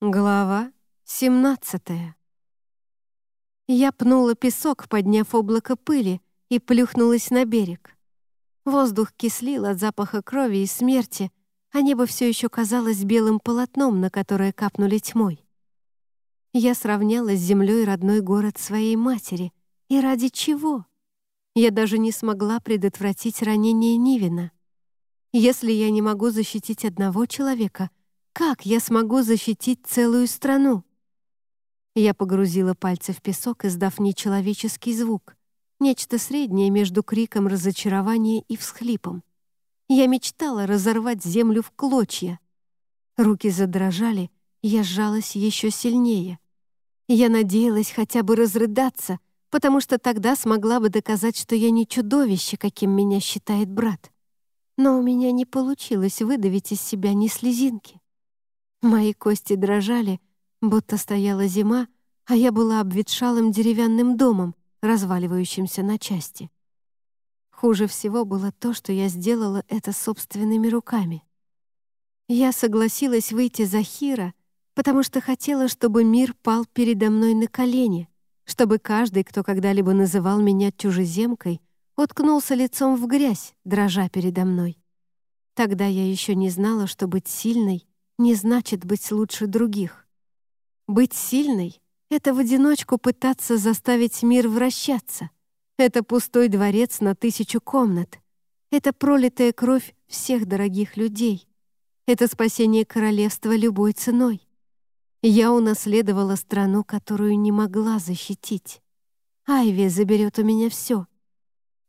Глава 17 Я пнула песок, подняв облако пыли, и плюхнулась на берег. Воздух кислил от запаха крови и смерти, а небо все еще казалось белым полотном, на которое капнули тьмой. Я сравняла с землей родной город своей матери. И ради чего? Я даже не смогла предотвратить ранение Нивина. Если я не могу защитить одного человека — как я смогу защитить целую страну? Я погрузила пальцы в песок, издав нечеловеческий звук, нечто среднее между криком разочарования и всхлипом. Я мечтала разорвать землю в клочья. Руки задрожали, я сжалась еще сильнее. Я надеялась хотя бы разрыдаться, потому что тогда смогла бы доказать, что я не чудовище, каким меня считает брат. Но у меня не получилось выдавить из себя ни слезинки. Мои кости дрожали, будто стояла зима, а я была обветшалым деревянным домом, разваливающимся на части. Хуже всего было то, что я сделала это собственными руками. Я согласилась выйти за Хира, потому что хотела, чтобы мир пал передо мной на колени, чтобы каждый, кто когда-либо называл меня чужеземкой, уткнулся лицом в грязь, дрожа передо мной. Тогда я еще не знала, что быть сильной не значит быть лучше других. Быть сильной — это в одиночку пытаться заставить мир вращаться. Это пустой дворец на тысячу комнат. Это пролитая кровь всех дорогих людей. Это спасение королевства любой ценой. Я унаследовала страну, которую не могла защитить. Айви заберет у меня все.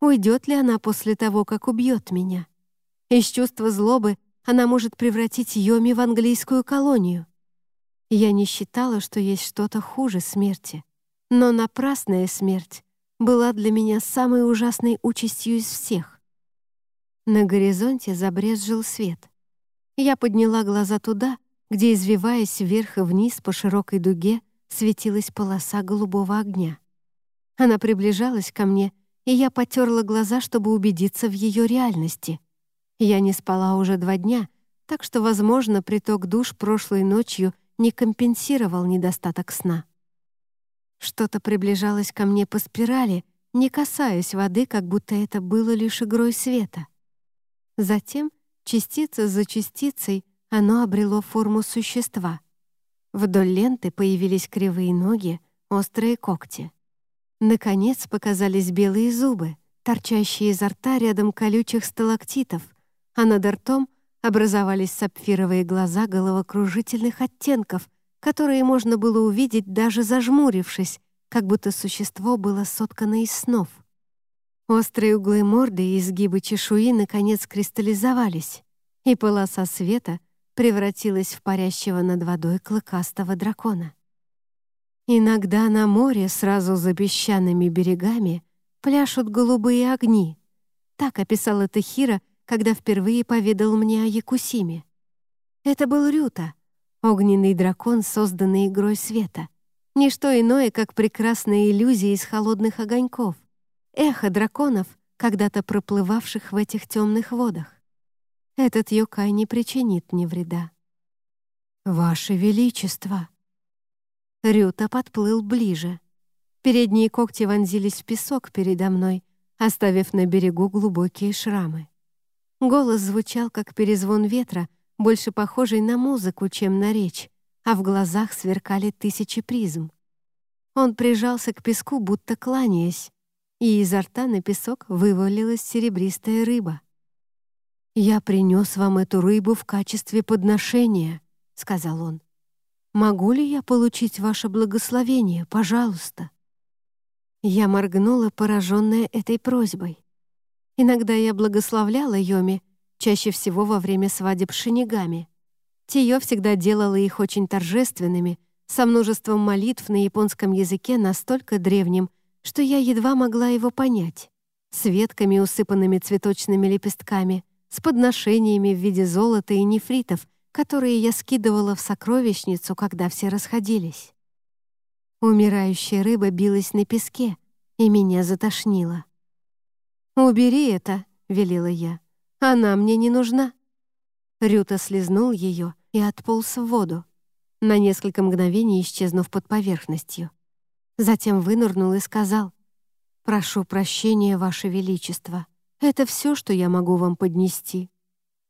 Уйдет ли она после того, как убьет меня? Из чувства злобы она может превратить Йоми в английскую колонию. Я не считала, что есть что-то хуже смерти. Но напрасная смерть была для меня самой ужасной участью из всех. На горизонте забрезжил свет. Я подняла глаза туда, где, извиваясь вверх и вниз по широкой дуге, светилась полоса голубого огня. Она приближалась ко мне, и я потерла глаза, чтобы убедиться в ее реальности — я не спала уже два дня, так что, возможно, приток душ прошлой ночью не компенсировал недостаток сна. Что-то приближалось ко мне по спирали, не касаясь воды, как будто это было лишь игрой света. Затем, частица за частицей, оно обрело форму существа. Вдоль ленты появились кривые ноги, острые когти. Наконец показались белые зубы, торчащие изо рта рядом колючих сталактитов — а над ртом образовались сапфировые глаза головокружительных оттенков, которые можно было увидеть даже зажмурившись, как будто существо было соткано из снов. Острые углы морды и изгибы чешуи наконец кристаллизовались, и полоса света превратилась в парящего над водой клыкастого дракона. Иногда на море, сразу за песчаными берегами, пляшут голубые огни. Так описал это Хира когда впервые поведал мне о Якусиме. Это был Рюта, огненный дракон, созданный игрой света. Ничто иное, как прекрасная иллюзия из холодных огоньков, эхо драконов, когда-то проплывавших в этих темных водах. Этот юкай не причинит мне вреда. «Ваше Величество!» Рюта подплыл ближе. Передние когти вонзились в песок передо мной, оставив на берегу глубокие шрамы. Голос звучал, как перезвон ветра, больше похожий на музыку, чем на речь, а в глазах сверкали тысячи призм. Он прижался к песку, будто кланяясь, и изо рта на песок вывалилась серебристая рыба. «Я принес вам эту рыбу в качестве подношения», — сказал он. «Могу ли я получить ваше благословение, пожалуйста?» Я моргнула, пораженная этой просьбой. Иногда я благословляла Йоми, чаще всего во время свадеб шинигами. Тиё всегда делала их очень торжественными, со множеством молитв на японском языке настолько древним, что я едва могла его понять. С ветками, усыпанными цветочными лепестками, с подношениями в виде золота и нефритов, которые я скидывала в сокровищницу, когда все расходились. Умирающая рыба билась на песке, и меня затошнило. «Убери это», — велела я. «Она мне не нужна». Рюта слезнул ее и отполз в воду. на несколько мгновений исчезнув под поверхностью. Затем вынырнул и сказал, «Прошу прощения, Ваше Величество, это все, что я могу вам поднести».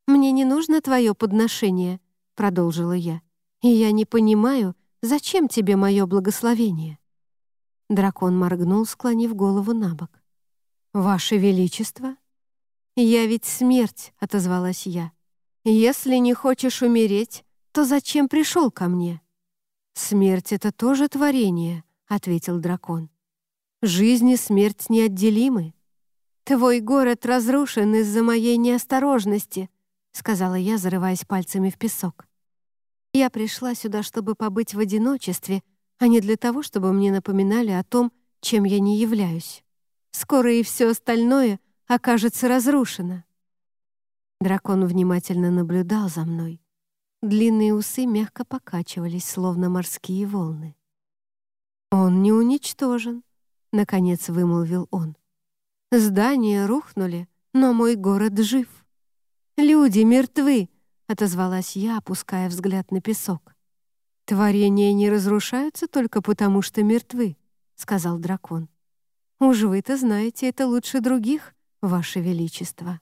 «Мне не нужно твое подношение», — продолжила я, «и я не понимаю, зачем тебе мое благословение». Дракон моргнул, склонив голову на бок. «Ваше Величество?» «Я ведь смерть», — отозвалась я. «Если не хочешь умереть, то зачем пришел ко мне?» «Смерть — это тоже творение», — ответил дракон. «Жизнь и смерть неотделимы». «Твой город разрушен из-за моей неосторожности», — сказала я, зарываясь пальцами в песок. «Я пришла сюда, чтобы побыть в одиночестве, а не для того, чтобы мне напоминали о том, чем я не являюсь. Скоро и все остальное окажется разрушено». Дракон внимательно наблюдал за мной. Длинные усы мягко покачивались, словно морские волны. «Он не уничтожен», — наконец вымолвил он. «Здания рухнули, но мой город жив». «Люди мертвы!» — отозвалась я, опуская взгляд на песок. «Творения не разрушаются только потому, что мертвы», — сказал дракон. «Уж вы-то знаете это лучше других, Ваше Величество».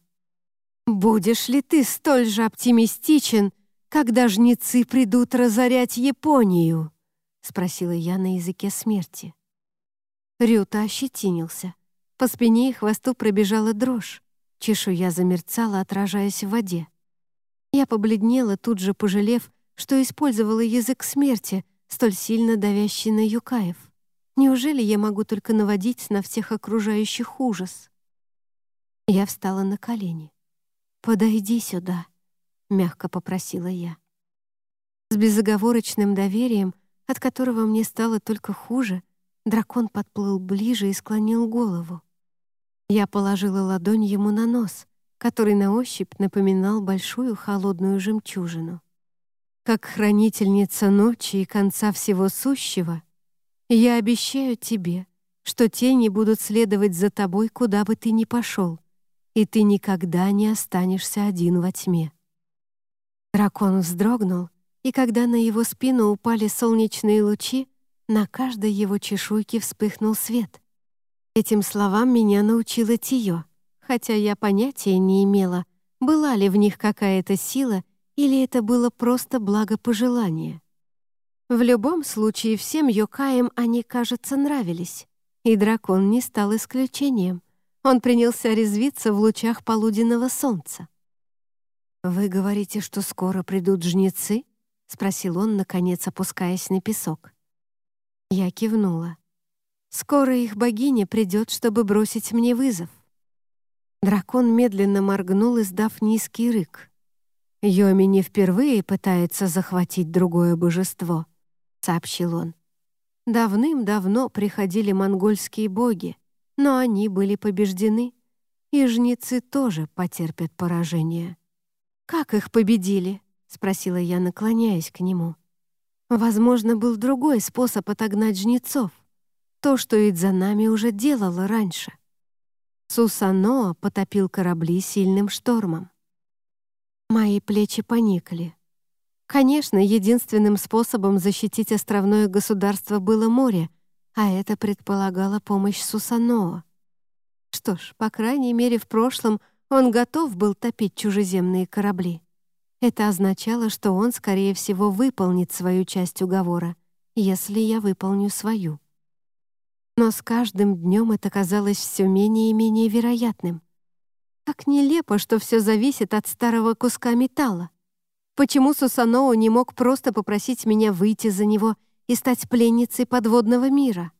«Будешь ли ты столь же оптимистичен, когда жнецы придут разорять Японию?» — спросила я на языке смерти. Рюта ощетинился. По спине и хвосту пробежала дрожь. Чешуя замерцала, отражаясь в воде. Я побледнела, тут же пожалев, что использовала язык смерти, столь сильно давящий на Юкаев. Неужели я могу только наводить на всех окружающих ужас? Я встала на колени. «Подойди сюда», — мягко попросила я. С безоговорочным доверием, от которого мне стало только хуже, дракон подплыл ближе и склонил голову. Я положила ладонь ему на нос, который на ощупь напоминал большую холодную жемчужину. Как хранительница ночи и конца всего сущего, я обещаю тебе, что тени будут следовать за тобой, куда бы ты ни пошел, и ты никогда не останешься один во тьме. Дракон вздрогнул, и когда на его спину упали солнечные лучи, на каждой его чешуйке вспыхнул свет — Этим словам меня научила Тио, хотя я понятия не имела, была ли в них какая-то сила или это было просто благопожелание. В любом случае, всем Йокаям они, кажется, нравились, и дракон не стал исключением. Он принялся резвиться в лучах полуденного солнца. «Вы говорите, что скоро придут жнецы?» — спросил он, наконец опускаясь на песок. Я кивнула. Скоро их богиня придет, чтобы бросить мне вызов. Дракон медленно моргнул, издав низкий рык. «Йоми не впервые пытается захватить другое божество», — сообщил он. «Давным-давно приходили монгольские боги, но они были побеждены, и жнецы тоже потерпят поражение». «Как их победили?» — спросила я, наклоняясь к нему. «Возможно, был другой способ отогнать жнецов то, что Идзанами уже делала раньше. Сусаноа потопил корабли сильным штормом. Мои плечи поникли. Конечно, единственным способом защитить островное государство было море, а это предполагало помощь Сусаноа. Что ж, по крайней мере, в прошлом он готов был топить чужеземные корабли. Это означало, что он, скорее всего, выполнит свою часть уговора, если я выполню свою. Но с каждым днем это казалось все менее и менее вероятным. Как нелепо, что все зависит от старого куска металла. Почему Сусаноу не мог просто попросить меня выйти за него и стать пленницей подводного мира?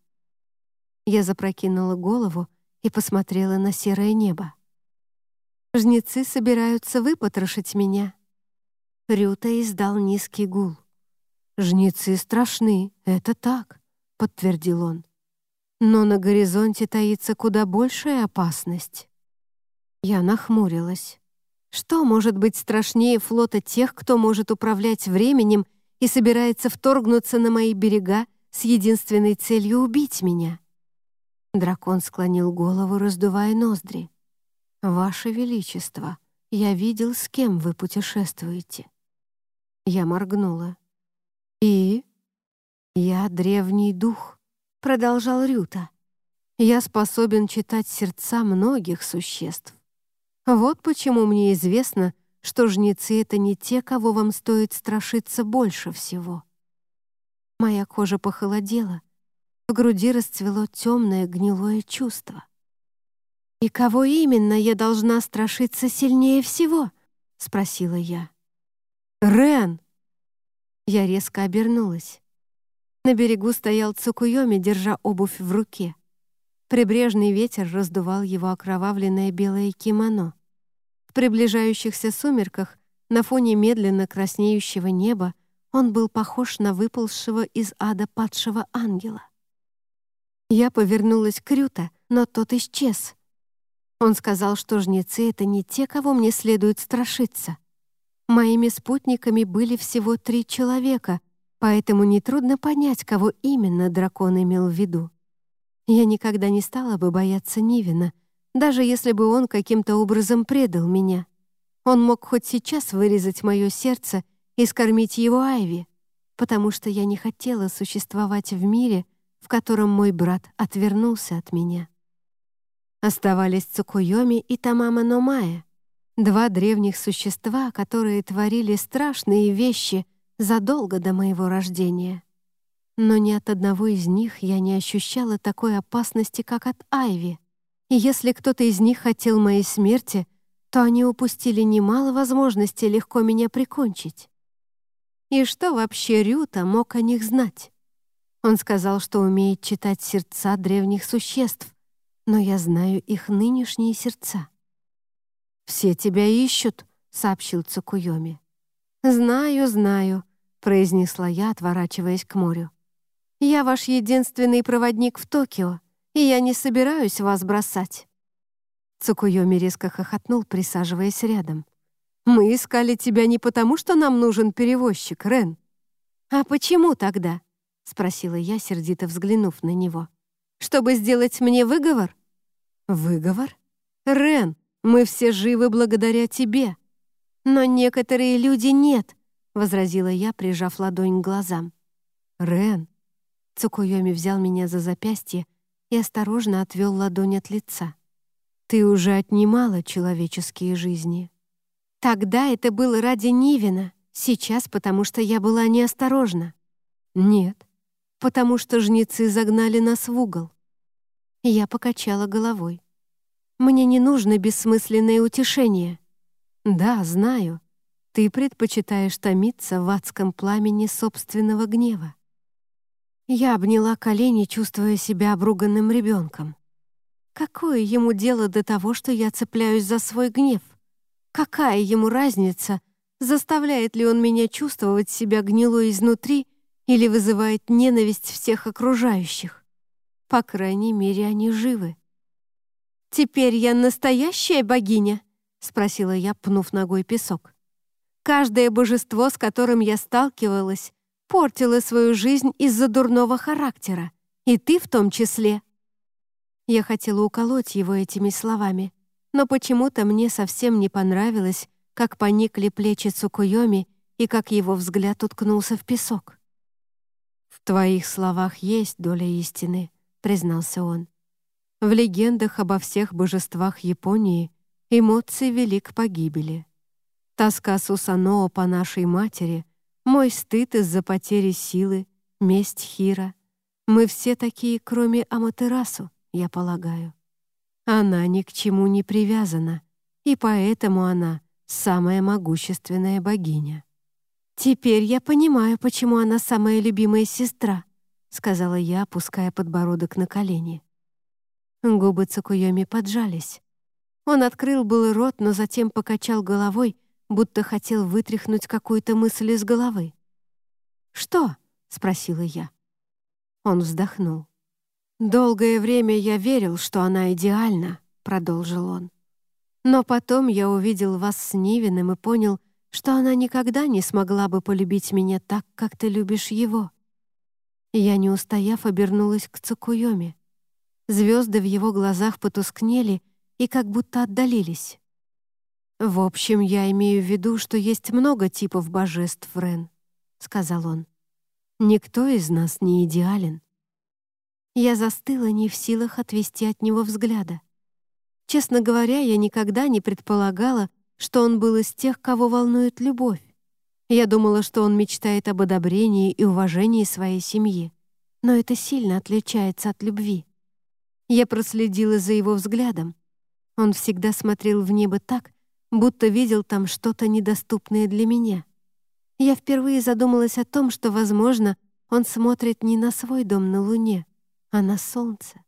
Я запрокинула голову и посмотрела на серое небо. Жнецы собираются выпотрошить меня. Рюта издал низкий гул. «Жнецы страшны, это так», — подтвердил он. Но на горизонте таится куда большая опасность. Я нахмурилась. Что может быть страшнее флота тех, кто может управлять временем и собирается вторгнуться на мои берега с единственной целью убить меня? Дракон склонил голову, раздувая ноздри. «Ваше Величество, я видел, с кем вы путешествуете». Я моргнула. И? Я древний дух, продолжал Рюта. Я способен читать сердца многих существ. Вот почему мне известно, что жнецы — это не те, кого вам стоит страшиться больше всего. Моя кожа похолодела, в груди расцвело темное гнилое чувство. «И кого именно я должна страшиться сильнее всего?» — спросила я. «Рен!» Я резко обернулась. На берегу стоял Цукуйоми, держа обувь в руке. Прибрежный ветер раздувал его окровавленное белое кимоно. В приближающихся сумерках, на фоне медленно краснеющего неба, он был похож на выползшего из ада падшего ангела. Я повернулась к Рюта, но тот исчез. Он сказал, что жнецы — это не те, кого мне следует страшиться. Моими спутниками были всего три человека, поэтому нетрудно понять, кого именно дракон имел в виду. Я никогда не стала бы бояться Нивина, даже если бы он каким-то образом предал меня. Он мог хоть сейчас вырезать мое сердце и скормить его Айви, потому что я не хотела существовать в мире — в котором мой брат отвернулся от меня. Оставались Цукуйоми и Тамама Номая, два древних существа, которые творили страшные вещи задолго до моего рождения. Но ни от одного из них я не ощущала такой опасности, как от Айви. И если кто-то из них хотел моей смерти, то они упустили немало возможностей легко меня прикончить. И что вообще Рюта мог о них знать? Он сказал, что умеет читать сердца древних существ, но я знаю их нынешние сердца. «Все тебя ищут», — сообщил Цукуйоми. «Знаю, знаю», — произнесла я, отворачиваясь к морю. «Я ваш единственный проводник в Токио, и я не собираюсь вас бросать». Цукуйоми резко хохотнул, присаживаясь рядом. «Мы искали тебя не потому, что нам нужен перевозчик, Рен. А почему тогда?» — спросила я, сердито взглянув на него. «Чтобы сделать мне выговор?» «Выговор? Рен, мы все живы благодаря тебе». «Но некоторые люди нет», — возразила я, прижав ладонь к глазам. «Рен». Цукуйоми взял меня за запястье и осторожно отвел ладонь от лица. «Ты уже отнимала человеческие жизни». «Тогда это было ради Нивина, сейчас потому что я была неосторожна». «Нет, потому что жнецы загнали нас в угол. Я покачала головой. Мне не нужно бессмысленное утешение. Да, знаю, ты предпочитаешь томиться в адском пламени собственного гнева. Я обняла колени, чувствуя себя обруганным ребенком. Какое ему дело до того, что я цепляюсь за свой гнев? Какая ему разница, заставляет ли он меня чувствовать себя гнилой изнутри или вызывает ненависть всех окружающих. По крайней мере, они живы. «Теперь я настоящая богиня?» — спросила я, пнув ногой песок. «Каждое божество, с которым я сталкивалась, портило свою жизнь из-за дурного характера, и ты в том числе». Я хотела уколоть его этими словами, но почему-то мне совсем не понравилось, как поникли плечи Цукуйоми и как его взгляд уткнулся в песок. «В твоих словах есть доля истины», — признался он. «В легендах обо всех божествах Японии эмоции вели к погибели. Тоска Сусаноо по нашей матери, мой стыд из-за потери силы, месть Хира. Мы все такие, кроме Аматерасу, я полагаю. Она ни к чему не привязана, и поэтому она самая могущественная богиня. «Теперь я понимаю, почему она самая любимая сестра», сказала я, опуская подбородок на колени. Губы Цукуйоми поджались. Он открыл был рот, но затем покачал головой, будто хотел вытряхнуть какую-то мысль из головы. «Что?» — спросила я. Он вздохнул. «Долгое время я верил, что она идеальна», — продолжил он. «Но потом я увидел вас с Нивиным и понял, что она никогда не смогла бы полюбить меня так, как ты любишь его. Я, не устояв, обернулась к Цукуйоме. Звезды в его глазах потускнели и как будто отдалились. «В общем, я имею в виду, что есть много типов божеств, Рен», — сказал он. Никто из нас не идеален. Я застыла не в силах отвести от него взгляда. Честно говоря, я никогда не предполагала, что он был из тех, кого волнует любовь. Я думала, что он мечтает об одобрении и уважении своей семьи, но это сильно отличается от любви. Я проследила за его взглядом. Он всегда смотрел в небо так, будто видел там что-то недоступное для меня. Я впервые задумалась о том, что, возможно, он смотрит не на свой дом на Луне, а на Солнце.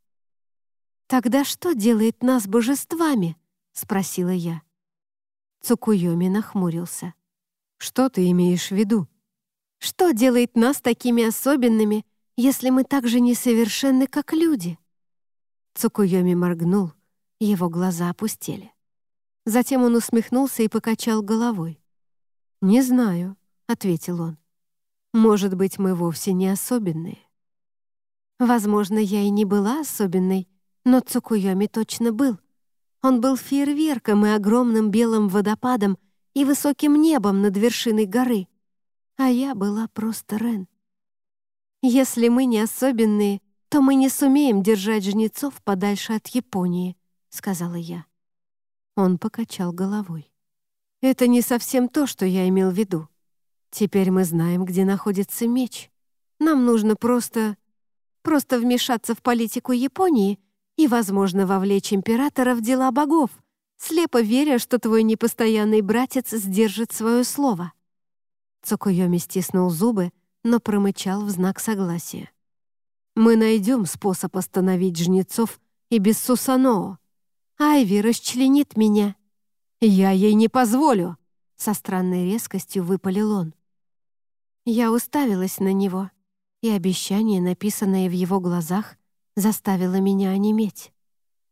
«Тогда что делает нас божествами?» — спросила я. Цукуйоми нахмурился. «Что ты имеешь в виду?» «Что делает нас такими особенными, если мы так же несовершенны, как люди?» Цукуйоми моргнул, его глаза опустели. Затем он усмехнулся и покачал головой. «Не знаю», — ответил он. «Может быть, мы вовсе не особенные». Возможно, я и не была особенной, но Цукуйоми точно был. Он был фейерверком и огромным белым водопадом и высоким небом над вершиной горы. А я была просто Рен. Если мы не особенные, то мы не сумеем держать жнецов подальше от Японии», — сказала я. Он покачал головой. «Это не совсем то, что я имел в виду. Теперь мы знаем, где находится меч. Нам нужно просто... просто вмешаться в политику Японии и, возможно, вовлечь императора в дела богов, слепо веря, что твой непостоянный братец сдержит свое слово». Цукуйоми стиснул зубы, но промычал в знак согласия. Мы найдем способ остановить жнецов и без Сусаноо. Айви расчленит меня. Я ей не позволю!» Со странной резкостью выпалил он. Я уставилась на него, и обещание, написанное в его глазах, заставило меня онеметь.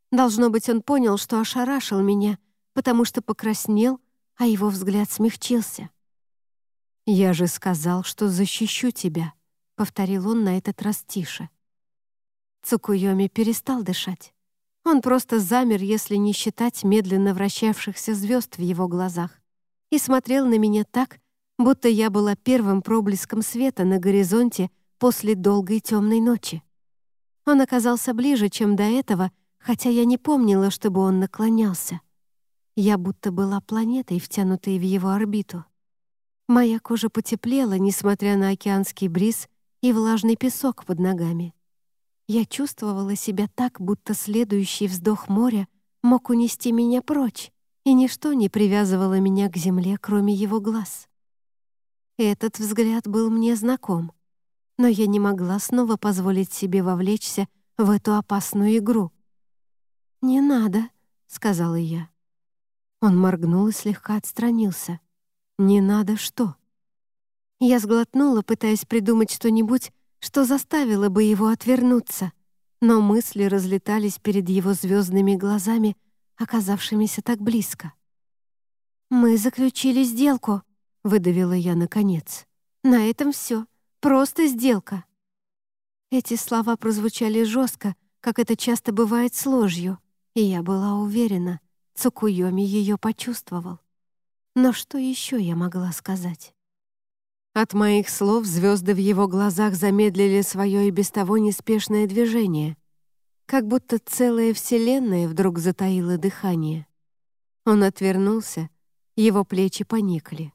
Должно быть, он понял, что ошарашил меня, потому что покраснел, а его взгляд смягчился. «Я же сказал, что защищу тебя», — повторил он на этот раз тише. Цукуйоми перестал дышать. Он просто замер, если не считать медленно вращавшихся звезд в его глазах, и смотрел на меня так, будто я была первым проблеском света на горизонте после долгой темной ночи. Он оказался ближе, чем до этого, хотя я не помнила, чтобы он наклонялся. Я будто была планетой, втянутой в его орбиту. Моя кожа потеплела, несмотря на океанский бриз и влажный песок под ногами. Я чувствовала себя так, будто следующий вздох моря мог унести меня прочь, и ничто не привязывало меня к земле, кроме его глаз. Этот взгляд был мне знаком, но я не могла снова позволить себе вовлечься в эту опасную игру. «Не надо», — сказала я. Он моргнул и слегка отстранился. «Не надо что?» Я сглотнула, пытаясь придумать что-нибудь, что заставило бы его отвернуться, но мысли разлетались перед его звездными глазами, оказавшимися так близко. «Мы заключили сделку», — выдавила я наконец. «На этом все. Просто сделка». Эти слова прозвучали жестко, как это часто бывает с ложью, и я была уверена, Цукуйоми ее почувствовал. Но что еще я могла сказать? От моих слов звезды в его глазах замедлили свое и без того неспешное движение, как будто целая вселенная вдруг затаила дыхание. Он отвернулся, его плечи поникли.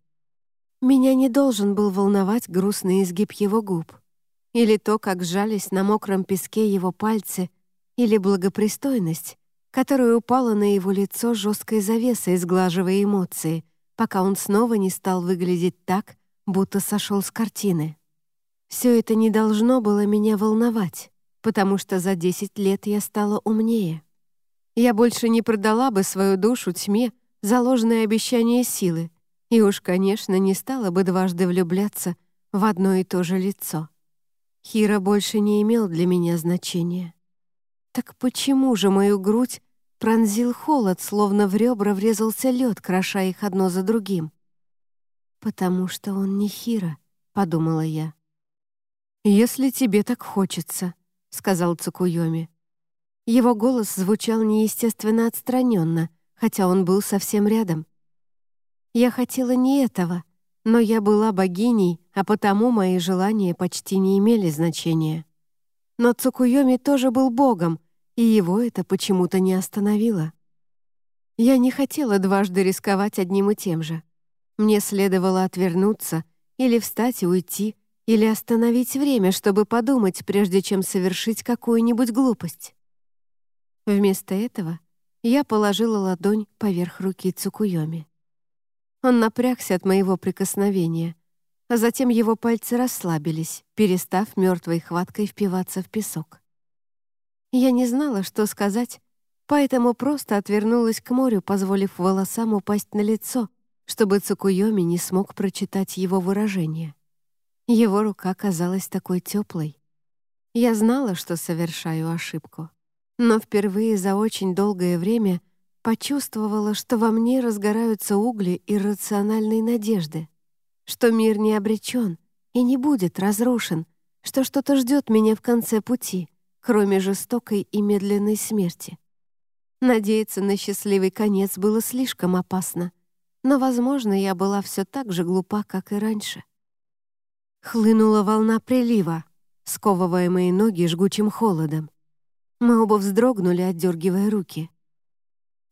Меня не должен был волновать грустный изгиб его губ, или то, как сжались на мокром песке его пальцы, или благопристойность, которая упала на его лицо жесткой завесой, сглаживая эмоции, пока он снова не стал выглядеть так, будто сошел с картины. Все это не должно было меня волновать, потому что за 10 лет я стала умнее. Я больше не продала бы свою душу тьме за ложное обещание силы, и уж, конечно, не стала бы дважды влюбляться в одно и то же лицо. Хира больше не имел для меня значения. Так почему же мою грудь пронзил холод, словно в ребра врезался лед, кроша их одно за другим? «Потому что он не Хира», — подумала я. «Если тебе так хочется», — сказал Цукуйоми. Его голос звучал неестественно отстраненно, хотя он был совсем рядом. Я хотела не этого, но я была богиней, а потому мои желания почти не имели значения. Но Цукуйоми тоже был богом, и его это почему-то не остановило. Я не хотела дважды рисковать одним и тем же. Мне следовало отвернуться или встать и уйти, или остановить время, чтобы подумать, прежде чем совершить какую-нибудь глупость. Вместо этого я положила ладонь поверх руки Цукуйоми. Он напрягся от моего прикосновения, а затем его пальцы расслабились, перестав мертвой хваткой впиваться в песок. Я не знала, что сказать, поэтому просто отвернулась к морю, позволив волосам упасть на лицо, чтобы Цукуйоми не смог прочитать его выражение. Его рука казалась такой теплой. Я знала, что совершаю ошибку, но впервые за очень долгое время почувствовала, что во мне разгораются угли иррациональной надежды, что мир не обречен и не будет разрушен, что что-то ждет меня в конце пути, кроме жестокой и медленной смерти. Надеяться на счастливый конец было слишком опасно, но, возможно, я была все так же глупа, как и раньше. Хлынула волна прилива, сковывая мои ноги жгучим холодом. Мы оба вздрогнули, отдергивая руки.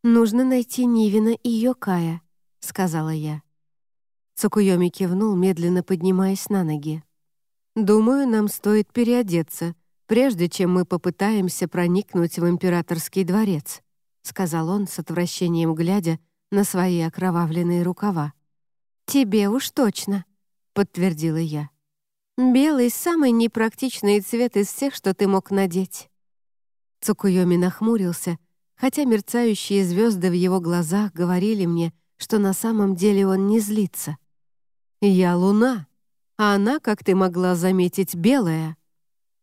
«Нужно найти Нивина и Йокая», — сказала я. Цукуйоми кивнул, медленно поднимаясь на ноги. «Думаю, нам стоит переодеться, прежде чем мы попытаемся проникнуть в императорский дворец», — сказал он с отвращением, глядя на свои окровавленные рукава. «Тебе уж точно», — подтвердила я. «Белый — самый непрактичный цвет из всех, что ты мог надеть». Цукуйоми нахмурился, хотя мерцающие звезды в его глазах говорили мне, что на самом деле он не злится. «Я луна, а она, как ты могла заметить, белая.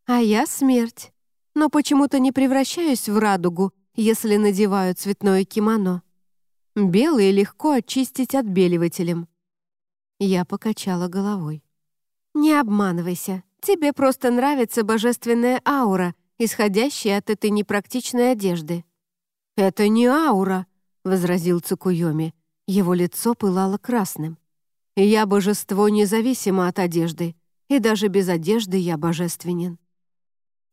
А я смерть, но почему-то не превращаюсь в радугу, если надеваю цветное кимоно. Белые легко очистить отбеливателем». Я покачала головой. «Не обманывайся. Тебе просто нравится божественная аура, исходящая от этой непрактичной одежды». «Это не аура», — возразил Цукуйоми. Его лицо пылало красным. «Я божество независимо от одежды, и даже без одежды я божественен».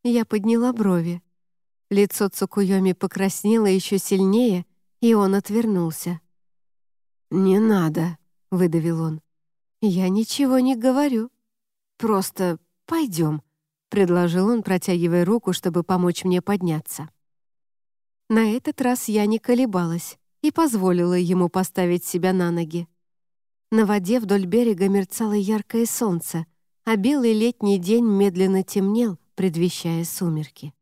Я подняла брови. Лицо Цукуйоми покраснело еще сильнее, и он отвернулся. «Не надо», — выдавил он. «Я ничего не говорю. Просто пойдем», — предложил он, протягивая руку, чтобы помочь мне подняться. На этот раз я не колебалась и позволила ему поставить себя на ноги. На воде вдоль берега мерцало яркое солнце, а белый летний день медленно темнел, предвещая сумерки.